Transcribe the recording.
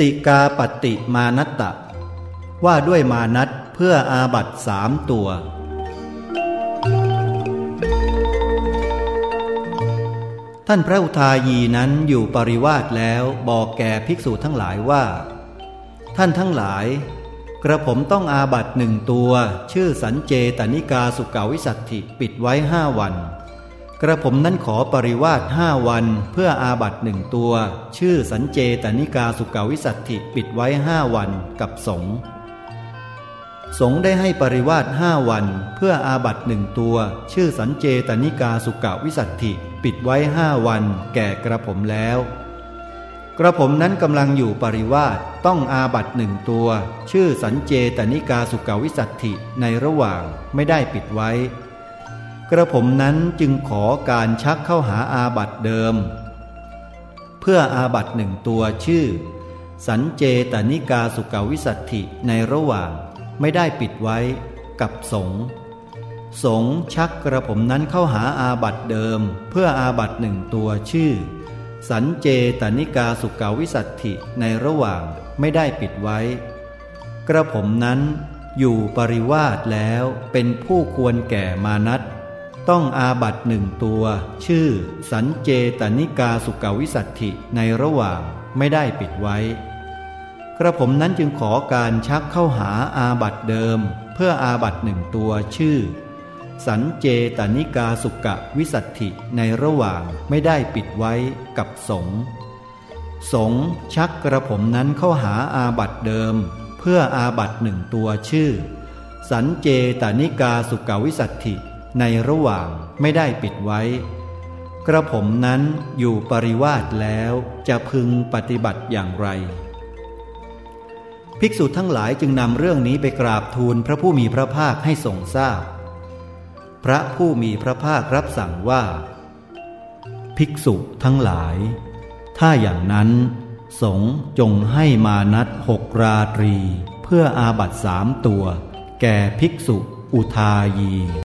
ติกาปฏิมานัตตะ ว่าด้วยมานัตเพื่ออาบัตสามตัว ท่านพระอุทายีนั้นอยู่ปริวาสแล้วบอกแก่ภิกษุทั้งหลายว่า ท่านทั้งหลาย กระผมต้องอาบัตหนึ่งตัว ชื่อสันเจตนิกาสุกาวิสัตถิปิดไว้ห้าวัน กระผมนั้นขอปริวาสห้าวันเพื่ออาบัตหนึ่งตัว ชื่อสันเจตนิกาสุกาวิสัตถิปิดไว้ห้าวันกับสงสงได้ให้ปริวาสห้าวัน เพื่ออาบัตหนึ่งตัว ชื่อสันเจตนิกาสุกาวิสัตถิปิดไว้ห้าวัน แก่กระผมแล้ว กระผมนั้นกำลังอยู่ปริวาสต้องอาบัตหนึ่งตัว ชื่อสันเจตนิกาสุกาวิสัตถิในระหว่างไม่ได้ปิดไว้ กระผมนั้นจึงขอการชักเข้าหาอาบัตเดิม เพื่ออาบัตหนึ่งตัวชื่อ สันเจตนิกาสุกาวิสัตถิในระหว่างไม่ได้ปิดไว้กับสงสงชักกระผมนั้นเข้าหาอาบัตเดิม เพื่ออาบัตหนึ่งตัวชื่อ สันเจตนิกาสุกาวิสัตถิในระหว่างไม่ได้ปิดไว้ กระผมนั้นอยู่ปริวาสแล้วเป็นผู้ควรแก่มานัต ต้องอาบัตหนึ่งตัว ชื่อ สันเจตนิกาสุกาวิสัตถิในระหว่างไม่ได้ปิดไว้ กระผมนั้นจึงขอการชักเข้าหาอาบัตเดิม เพื่ออาบัตหนึ่งตัวชื่อ สันเจตนิกาสุกวิสัตถิในระหว่างไม่ได้ปิดไว้กับสงสงชักกระผมนั้นเข้าหาอาบัตเดิม เพื่ออาบัตหนึ่งตัวชื่อ สันเจตนิกาสุกาวิสัตถิ ในระหว่างไม่ได้ปิดไว้ กระผมนั้นอยู่ปริวาสแล้วจะพึงปฏิบัติอย่างไร ภิกษุทั้งหลายจึงนำเรื่องนี้ไปกราบทูลพระผู้มีพระภาคให้ทรงทราบพพระผู้มีพระภาครับสั่งว่า ภิกษุทั้งหลาย ถ้าอย่างนั้น สงจงให้มานัดหกราตรี เพื่ออาบัตสามตัว แก่ภิกษุอุทายี